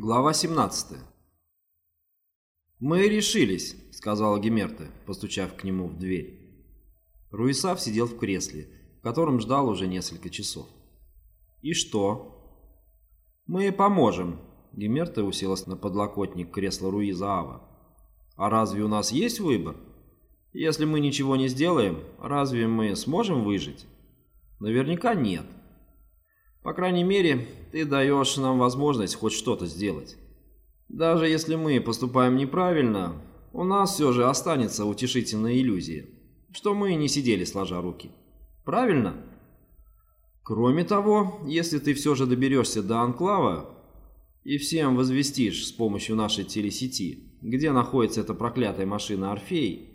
Глава 17 «Мы решились», — сказала Гемерта, постучав к нему в дверь. Руисав сидел в кресле, в котором ждал уже несколько часов. «И что?» «Мы поможем», — Гемерта уселась на подлокотник кресла Руиза. «А разве у нас есть выбор? Если мы ничего не сделаем, разве мы сможем выжить?» «Наверняка нет. По крайней мере, ты даешь нам возможность хоть что-то сделать». Даже если мы поступаем неправильно, у нас все же останется утешительная иллюзия, что мы не сидели сложа руки. Правильно? Кроме того, если ты все же доберешься до Анклава и всем возвестишь с помощью нашей телесети, где находится эта проклятая машина Орфей,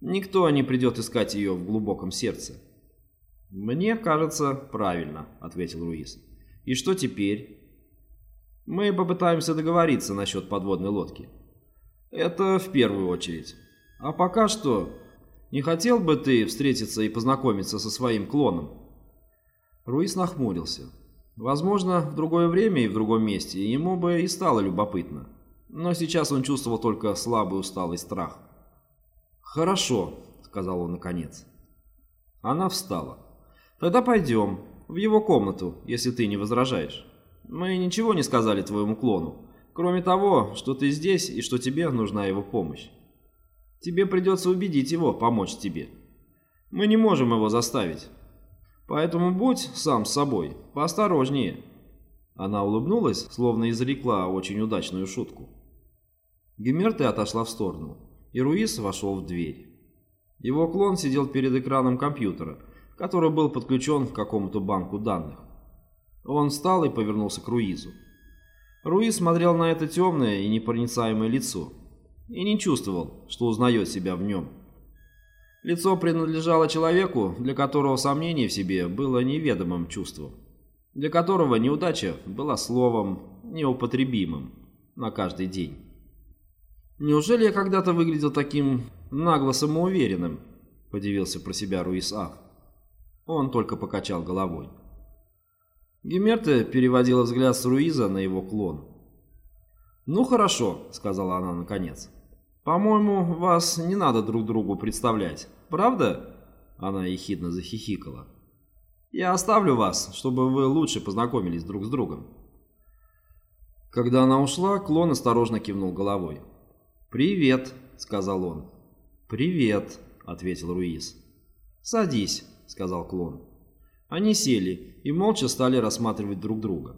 никто не придет искать ее в глубоком сердце. «Мне кажется, правильно», — ответил Руис. «И что теперь?» Мы попытаемся договориться насчет подводной лодки. Это в первую очередь. А пока что, не хотел бы ты встретиться и познакомиться со своим клоном?» Руис нахмурился. Возможно, в другое время и в другом месте ему бы и стало любопытно. Но сейчас он чувствовал только слабый усталый страх. «Хорошо», — сказал он наконец. Она встала. «Тогда пойдем в его комнату, если ты не возражаешь». Мы ничего не сказали твоему клону, кроме того, что ты здесь и что тебе нужна его помощь. Тебе придется убедить его помочь тебе. Мы не можем его заставить. Поэтому будь сам с собой, поосторожнее». Она улыбнулась, словно изрекла очень удачную шутку. Гемерта отошла в сторону, и Руис вошел в дверь. Его клон сидел перед экраном компьютера, который был подключен к какому-то банку данных. Он встал и повернулся к Руизу. Руиз смотрел на это темное и непроницаемое лицо и не чувствовал, что узнает себя в нем. Лицо принадлежало человеку, для которого сомнение в себе было неведомым чувством, для которого неудача была словом неупотребимым на каждый день. «Неужели я когда-то выглядел таким нагло самоуверенным?» – подивился про себя Руис Аф. Он только покачал головой. Гемерта переводила взгляд с Руиза на его клон. «Ну хорошо», — сказала она наконец. «По-моему, вас не надо друг другу представлять, правда?» Она ехидно захихикала. «Я оставлю вас, чтобы вы лучше познакомились друг с другом». Когда она ушла, клон осторожно кивнул головой. «Привет», — сказал он. «Привет», — ответил Руиз. «Садись», — сказал клон. Они сели и молча стали рассматривать друг друга.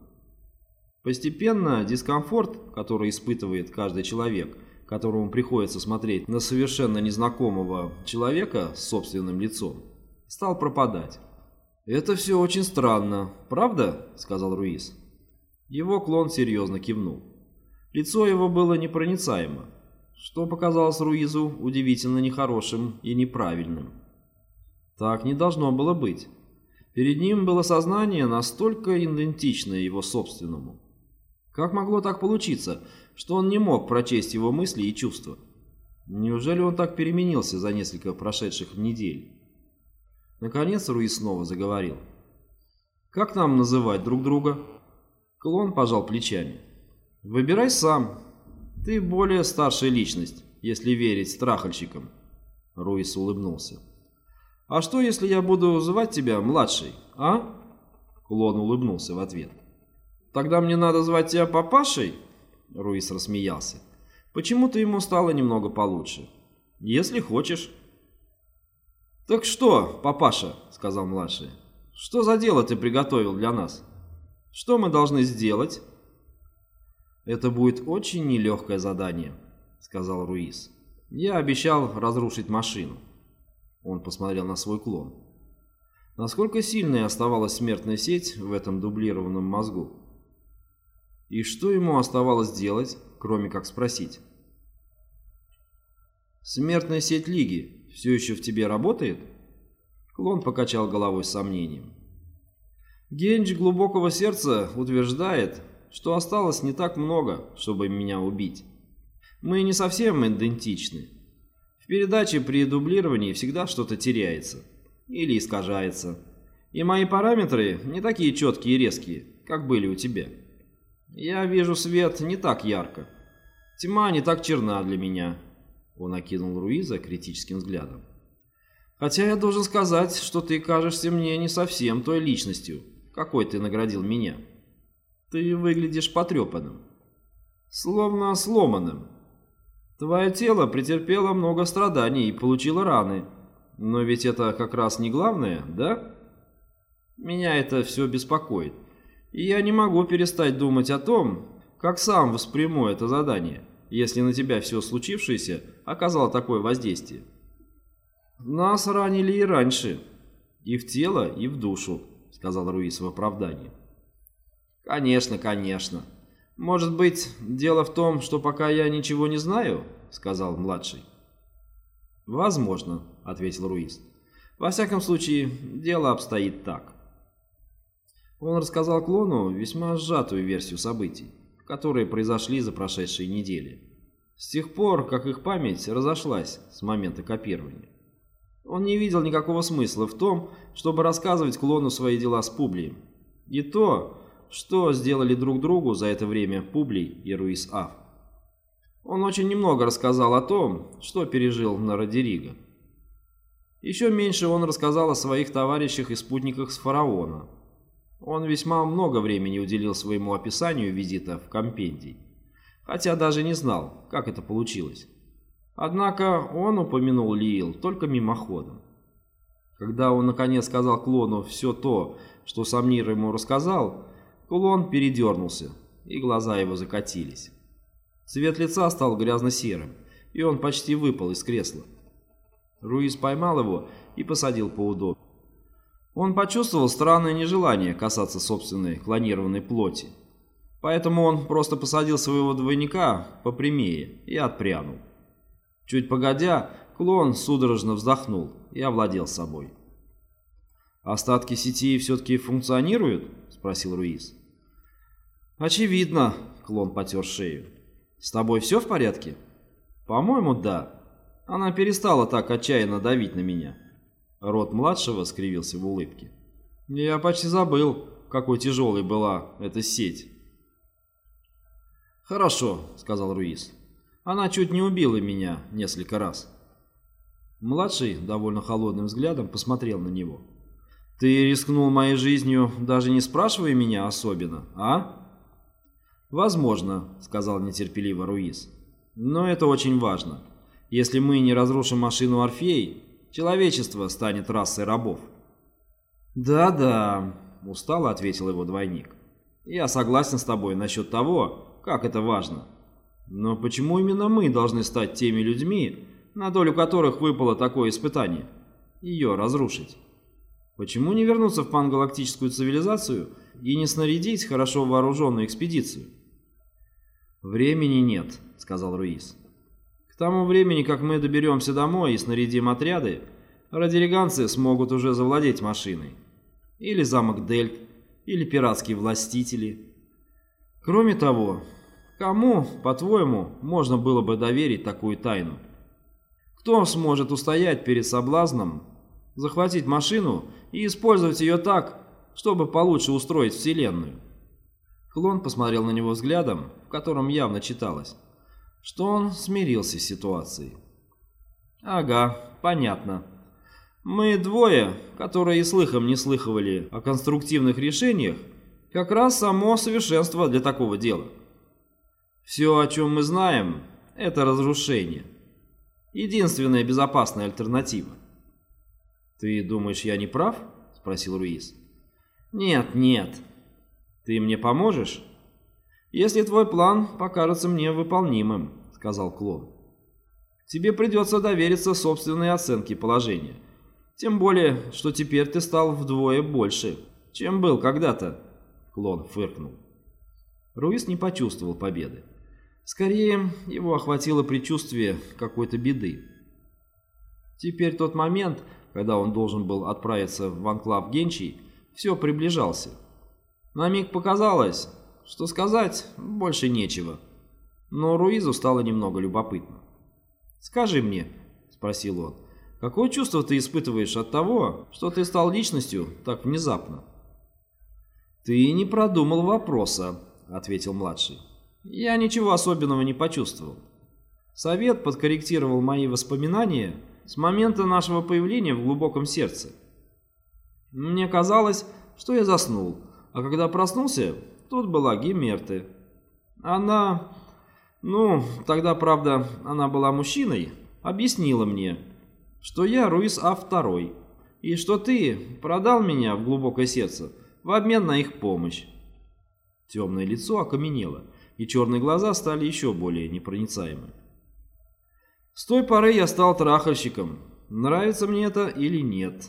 Постепенно дискомфорт, который испытывает каждый человек, которому приходится смотреть на совершенно незнакомого человека с собственным лицом, стал пропадать. «Это все очень странно, правда?» – сказал Руис. Его клон серьезно кивнул. Лицо его было непроницаемо, что показалось Руизу удивительно нехорошим и неправильным. Так не должно было быть. Перед ним было сознание настолько идентичное его собственному. Как могло так получиться, что он не мог прочесть его мысли и чувства? Неужели он так переменился за несколько прошедших недель? Наконец Руис снова заговорил. «Как нам называть друг друга?» Клон пожал плечами. «Выбирай сам. Ты более старшая личность, если верить страхальщикам». Руис улыбнулся. «А что, если я буду звать тебя младший, а?» Клон улыбнулся в ответ. «Тогда мне надо звать тебя папашей?» Руис рассмеялся. Почему-то ему стало немного получше. «Если хочешь». «Так что, папаша?» — сказал младший. «Что за дело ты приготовил для нас? Что мы должны сделать?» «Это будет очень нелегкое задание», — сказал Руис. «Я обещал разрушить машину». Он посмотрел на свой клон. Насколько сильной оставалась смертная сеть в этом дублированном мозгу? И что ему оставалось делать, кроме как спросить? «Смертная сеть Лиги все еще в тебе работает?» Клон покачал головой с сомнением. Генч глубокого сердца утверждает, что осталось не так много, чтобы меня убить. Мы не совсем идентичны, в передаче при дублировании всегда что-то теряется или искажается. И мои параметры не такие четкие и резкие, как были у тебя. Я вижу свет не так ярко. Тьма не так черна для меня. Он окинул Руиза критическим взглядом. Хотя я должен сказать, что ты кажешься мне не совсем той личностью, какой ты наградил меня. Ты выглядишь потрепанным. Словно сломанным. Твое тело претерпело много страданий и получило раны. Но ведь это как раз не главное, да? Меня это все беспокоит. И я не могу перестать думать о том, как сам восприму это задание, если на тебя все случившееся оказало такое воздействие. Нас ранили и раньше. И в тело, и в душу, сказал Руис в оправдании. Конечно, конечно. Может быть, дело в том, что пока я ничего не знаю, сказал младший. Возможно, ответил Руис. Во всяком случае, дело обстоит так. Он рассказал клону весьма сжатую версию событий, которые произошли за прошедшие недели. С тех пор, как их память разошлась с момента копирования. Он не видел никакого смысла в том, чтобы рассказывать клону свои дела с Публием. И то, что сделали друг другу за это время Публий и Руис Аф. Он очень немного рассказал о том, что пережил на Родериго. Еще меньше он рассказал о своих товарищах и спутниках с фараона. Он весьма много времени уделил своему описанию визита в компендий, хотя даже не знал, как это получилось. Однако он упомянул Лиил только мимоходом. Когда он наконец сказал клону все то, что Самнир ему рассказал, клон передернулся, и глаза его закатились. Цвет лица стал грязно-серым, и он почти выпал из кресла. Руис поймал его и посадил поудобнее. Он почувствовал странное нежелание касаться собственной клонированной плоти. Поэтому он просто посадил своего двойника попрямее и отпрянул. Чуть погодя, клон судорожно вздохнул и овладел собой. «Остатки сети все-таки функционируют?» – спросил Руис. «Очевидно», – клон потер шею. «С тобой все в порядке?» «По-моему, да. Она перестала так отчаянно давить на меня». Рот младшего скривился в улыбке. «Я почти забыл, какой тяжелой была эта сеть». «Хорошо», — сказал Руис. «Она чуть не убила меня несколько раз». Младший довольно холодным взглядом посмотрел на него. «Ты рискнул моей жизнью, даже не спрашивая меня особенно, а?» «Возможно», — сказал нетерпеливо Руис. «Но это очень важно. Если мы не разрушим машину Орфей, человечество станет расой рабов». «Да-да», — устало ответил его двойник. «Я согласен с тобой насчет того, как это важно. Но почему именно мы должны стать теми людьми, на долю которых выпало такое испытание? Ее разрушить?» Почему не вернуться в пангалактическую цивилизацию и не снарядить хорошо вооруженную экспедицию? «Времени нет», — сказал Руис. «К тому времени, как мы доберемся домой и снарядим отряды, радиориганцы смогут уже завладеть машиной. Или замок Дельт, или пиратские властители. Кроме того, кому, по-твоему, можно было бы доверить такую тайну? Кто сможет устоять перед соблазном захватить машину и использовать ее так, чтобы получше устроить Вселенную. Клон посмотрел на него взглядом, в котором явно читалось, что он смирился с ситуацией. «Ага, понятно. Мы двое, которые и слыхом не слыхивали о конструктивных решениях, как раз само совершенство для такого дела. Все, о чем мы знаем, это разрушение. Единственная безопасная альтернатива. «Ты думаешь, я не прав?» – спросил Руис. «Нет, нет. Ты мне поможешь?» «Если твой план покажется мне выполнимым», – сказал Клон. «Тебе придется довериться собственной оценке положения. Тем более, что теперь ты стал вдвое больше, чем был когда-то», – Клон фыркнул. Руис не почувствовал победы. Скорее, его охватило предчувствие какой-то беды. Теперь тот момент, когда он должен был отправиться в анклав Генчий, все приближался. На миг показалось, что сказать больше нечего. Но Руизу стало немного любопытно. «Скажи мне», — спросил он, — «какое чувство ты испытываешь от того, что ты стал личностью так внезапно?» «Ты не продумал вопроса», — ответил младший. «Я ничего особенного не почувствовал. Совет подкорректировал мои воспоминания с момента нашего появления в глубоком сердце. Мне казалось, что я заснул, а когда проснулся, тут была Гимерты. Она... Ну, тогда, правда, она была мужчиной, объяснила мне, что я Руис А2, и что ты продал меня в глубокое сердце в обмен на их помощь. Темное лицо окаменело, и черные глаза стали еще более непроницаемы. С той поры я стал трахальщиком, нравится мне это или нет.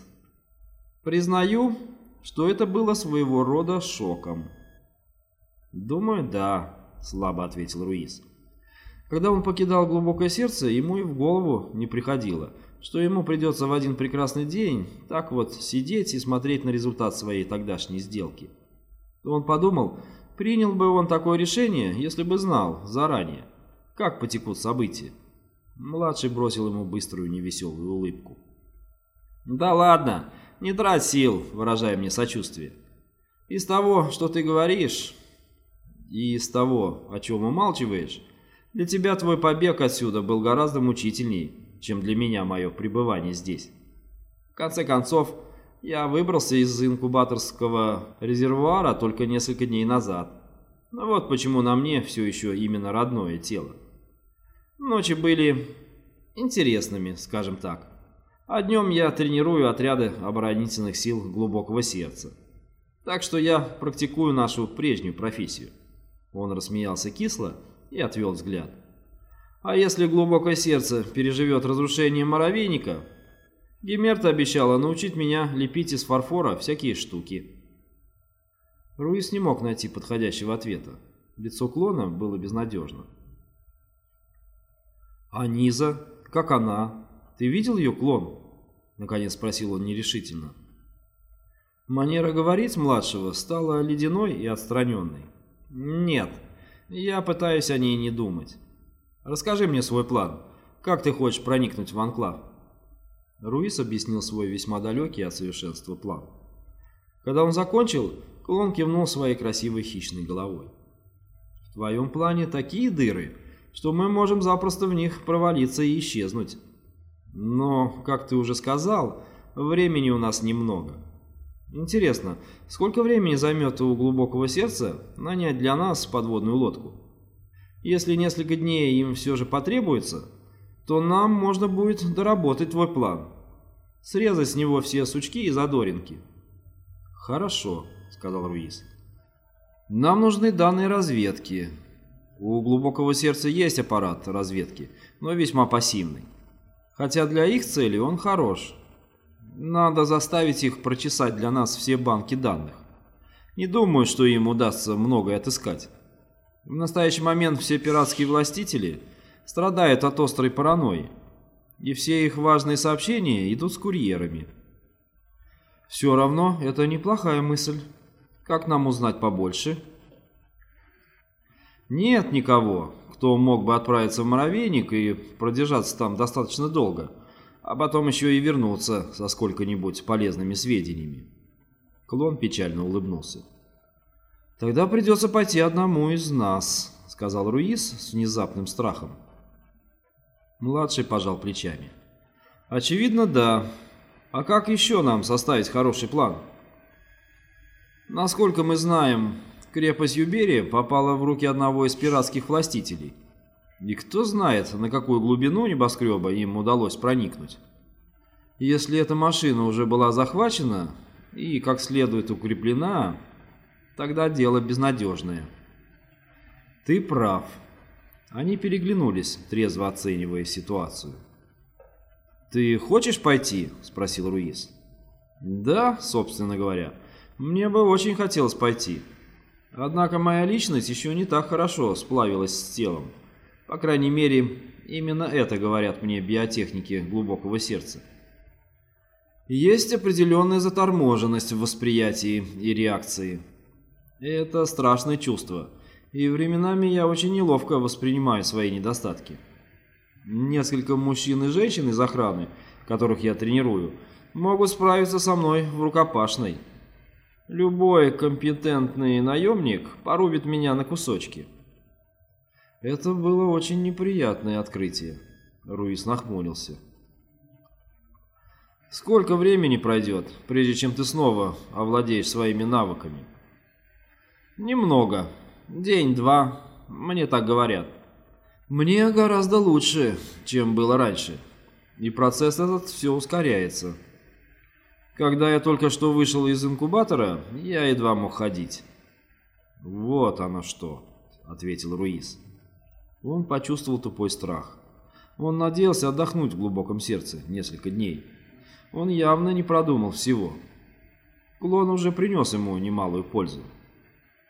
Признаю, что это было своего рода шоком. «Думаю, да», — слабо ответил Руиз. Когда он покидал глубокое сердце, ему и в голову не приходило, что ему придется в один прекрасный день так вот сидеть и смотреть на результат своей тогдашней сделки. Он подумал, принял бы он такое решение, если бы знал заранее, как потекут события. Младший бросил ему быструю невеселую улыбку. «Да ладно, не трать сил, выражая мне сочувствие. Из того, что ты говоришь, и из того, о чем умалчиваешь, для тебя твой побег отсюда был гораздо мучительней, чем для меня мое пребывание здесь. В конце концов, я выбрался из инкубаторского резервуара только несколько дней назад. Ну вот почему на мне все еще именно родное тело. Ночи были интересными, скажем так. А днем я тренирую отряды оборонительных сил глубокого сердца. Так что я практикую нашу прежнюю профессию. Он рассмеялся кисло и отвел взгляд. А если глубокое сердце переживет разрушение моровейника, Гемерта обещала научить меня лепить из фарфора всякие штуки. Руис не мог найти подходящего ответа. Лицо клона было безнадежно. «А Низа? Как она? Ты видел ее клон?» Наконец спросил он нерешительно. Манера говорить младшего стала ледяной и отстраненной. «Нет, я пытаюсь о ней не думать. Расскажи мне свой план. Как ты хочешь проникнуть в Анклав?» Руис объяснил свой весьма далекий от совершенства план. Когда он закончил, клон кивнул своей красивой хищной головой. «В твоем плане такие дыры, что мы можем запросто в них провалиться и исчезнуть. Но, как ты уже сказал, времени у нас немного. Интересно, сколько времени займет у глубокого сердца нанять для нас подводную лодку? Если несколько дней им все же потребуется, то нам можно будет доработать твой план. Срезать с него все сучки и задоринки. Хорошо, сказал Руис. Нам нужны данные разведки. У глубокого сердца есть аппарат разведки, но весьма пассивный. Хотя для их целей он хорош. Надо заставить их прочесать для нас все банки данных. Не думаю, что им удастся многое отыскать. В настоящий момент все пиратские властители страдают от острой паранойи, и все их важные сообщения идут с курьерами. Все равно это неплохая мысль. Как нам узнать побольше? Нет никого, кто мог бы отправиться в Моровейник и продержаться там достаточно долго, а потом еще и вернуться со сколько-нибудь полезными сведениями. Клон печально улыбнулся. «Тогда придется пойти одному из нас», — сказал Руис с внезапным страхом. Младший пожал плечами. «Очевидно, да. А как еще нам составить хороший план?» «Насколько мы знаем, Крепость Юберия попала в руки одного из пиратских властителей. И кто знает, на какую глубину небоскреба им удалось проникнуть. Если эта машина уже была захвачена и как следует укреплена, тогда дело безнадежное. Ты прав. Они переглянулись, трезво оценивая ситуацию. «Ты хочешь пойти?» – спросил Руис. «Да, собственно говоря. Мне бы очень хотелось пойти». Однако моя личность еще не так хорошо сплавилась с телом. По крайней мере, именно это говорят мне биотехники глубокого сердца. Есть определенная заторможенность в восприятии и реакции. Это страшное чувство, и временами я очень неловко воспринимаю свои недостатки. Несколько мужчин и женщин из охраны, которых я тренирую, могут справиться со мной в рукопашной. Любой компетентный наемник порубит меня на кусочки. Это было очень неприятное открытие. Руис нахмурился. Сколько времени пройдет, прежде чем ты снова овладеешь своими навыками? Немного. День-два. Мне так говорят. Мне гораздо лучше, чем было раньше. И процесс этот все ускоряется. Когда я только что вышел из инкубатора, я едва мог ходить. «Вот оно что», — ответил Руис. Он почувствовал тупой страх. Он надеялся отдохнуть в глубоком сердце несколько дней. Он явно не продумал всего. Клон уже принес ему немалую пользу.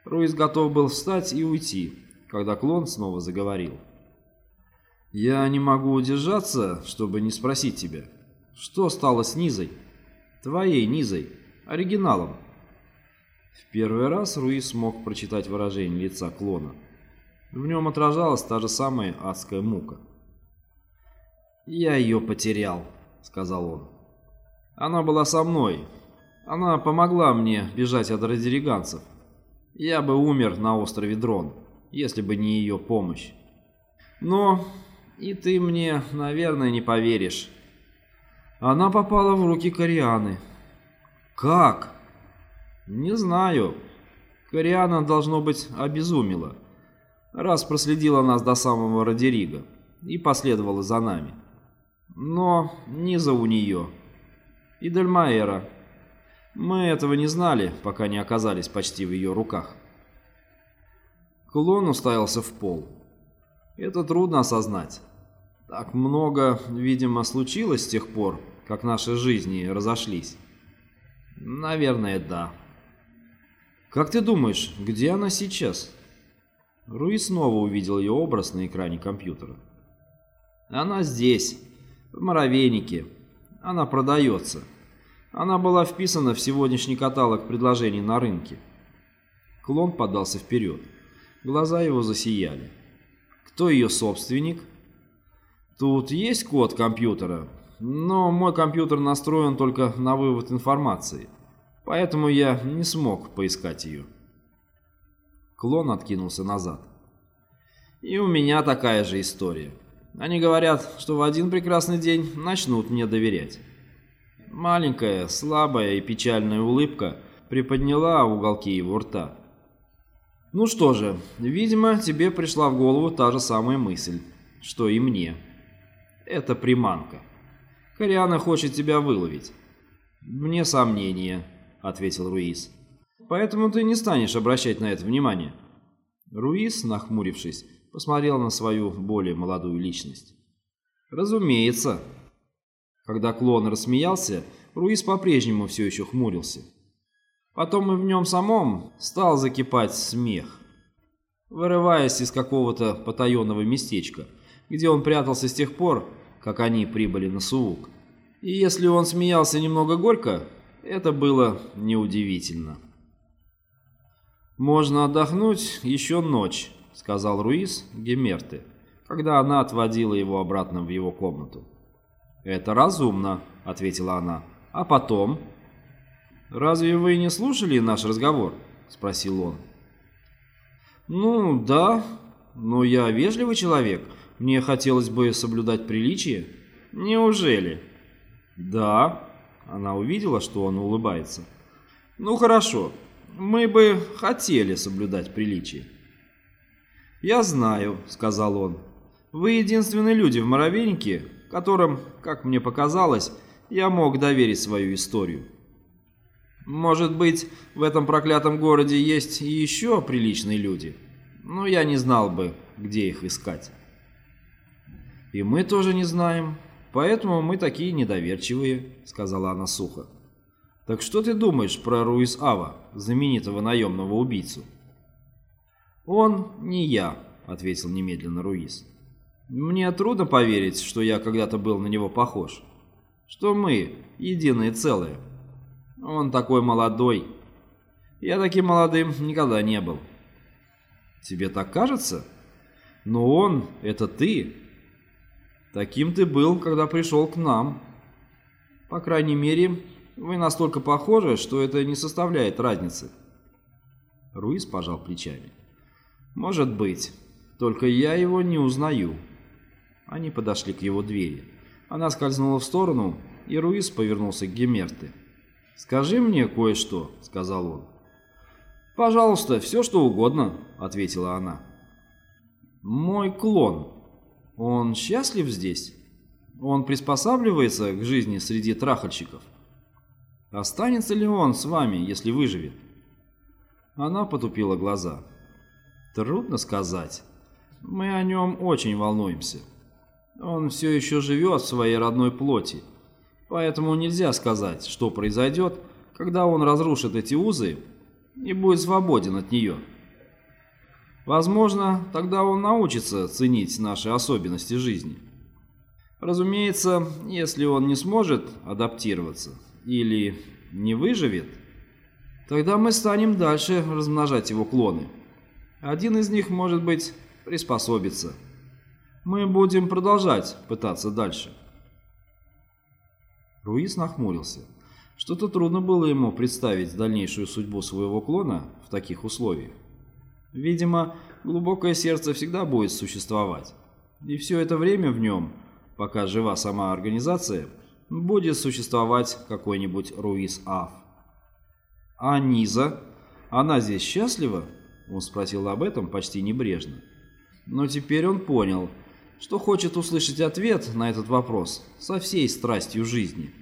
Руис готов был встать и уйти, когда клон снова заговорил. «Я не могу удержаться, чтобы не спросить тебя, что стало с Низой?» Твоей Низой, оригиналом. В первый раз Руис смог прочитать выражение лица клона. В нем отражалась та же самая адская мука. «Я ее потерял», — сказал он. «Она была со мной. Она помогла мне бежать от радириганцев. Я бы умер на острове Дрон, если бы не ее помощь. Но и ты мне, наверное, не поверишь. Она попала в руки Корианы. Как? Не знаю. Кориана, должно быть, обезумела. Раз проследила нас до самого Родерига и последовала за нами. Но не за у нее. И Дельмаэра. Мы этого не знали, пока не оказались почти в ее руках. Клон уставился в пол. Это трудно осознать. Так много, видимо, случилось с тех пор, как наши жизни разошлись. Наверное, да. Как ты думаешь, где она сейчас? Руи снова увидел ее образ на экране компьютера. Она здесь, в муравейнике. Она продается. Она была вписана в сегодняшний каталог предложений на рынке. Клон подался вперед. Глаза его засияли. Кто ее собственник? Тут есть код компьютера, но мой компьютер настроен только на вывод информации, поэтому я не смог поискать ее. Клон откинулся назад. И у меня такая же история. Они говорят, что в один прекрасный день начнут мне доверять. Маленькая, слабая и печальная улыбка приподняла уголки его рта. Ну что же, видимо, тебе пришла в голову та же самая мысль, что и мне. Это приманка. Кориана хочет тебя выловить. Мне сомнения, ответил Руис. Поэтому ты не станешь обращать на это внимание. Руис, нахмурившись, посмотрел на свою более молодую личность. Разумеется. Когда клон рассмеялся, Руис по-прежнему все еще хмурился. Потом и в нем самом стал закипать смех. Вырываясь из какого-то потаенного местечка, где он прятался с тех пор, как они прибыли на Суук. И если он смеялся немного горько, это было неудивительно. «Можно отдохнуть еще ночь», — сказал Руис Гемерте, когда она отводила его обратно в его комнату. «Это разумно», — ответила она. «А потом?» «Разве вы не слушали наш разговор?» — спросил он. «Ну, да, но я вежливый человек мне хотелось бы соблюдать приличие. Неужели? Да. Она увидела, что он улыбается. Ну хорошо. Мы бы хотели соблюдать приличие. Я знаю, сказал он. Вы единственные люди в Моровейнике, которым, как мне показалось, я мог доверить свою историю. Может быть, в этом проклятом городе есть еще приличные люди, но я не знал бы, где их искать. «И мы тоже не знаем, поэтому мы такие недоверчивые», — сказала она сухо. «Так что ты думаешь про Руис Ава, знаменитого наемного убийцу?» «Он не я», — ответил немедленно Руис. «Мне трудно поверить, что я когда-то был на него похож. Что мы единое целое. Он такой молодой. Я таким молодым никогда не был». «Тебе так кажется?» «Но он — это ты, Таким ты был, когда пришел к нам. По крайней мере, Вы настолько похожи, что это не составляет разницы. Руис пожал плечами. Может быть, только я его не узнаю. Они подошли к его двери. Она скользнула в сторону, и Руис повернулся к Гемерте. «Скажи мне кое-что», — сказал он. «Пожалуйста, все что угодно», — ответила она. «Мой клон. Он счастлив здесь? Он приспосабливается к жизни среди трахальщиков? Останется ли он с вами, если выживет?» Она потупила глаза. «Трудно сказать. Мы о нем очень волнуемся. Он все еще живет в своей родной плоти, поэтому нельзя сказать, что произойдет, когда он разрушит эти узы и будет свободен от нее. Возможно, тогда он научится ценить наши особенности жизни. Разумеется, если он не сможет адаптироваться или не выживет, тогда мы станем дальше размножать его клоны. Один из них, может быть, приспособится. Мы будем продолжать пытаться дальше. Руис нахмурился. Что-то трудно было ему представить дальнейшую судьбу своего клона в таких условиях. Видимо, глубокое сердце всегда будет существовать. И все это время в нем, пока жива сама организация, будет существовать какой-нибудь Руис Аф. А Низа? Она здесь счастлива? Он спросил об этом почти небрежно. Но теперь он понял, что хочет услышать ответ на этот вопрос со всей страстью жизни.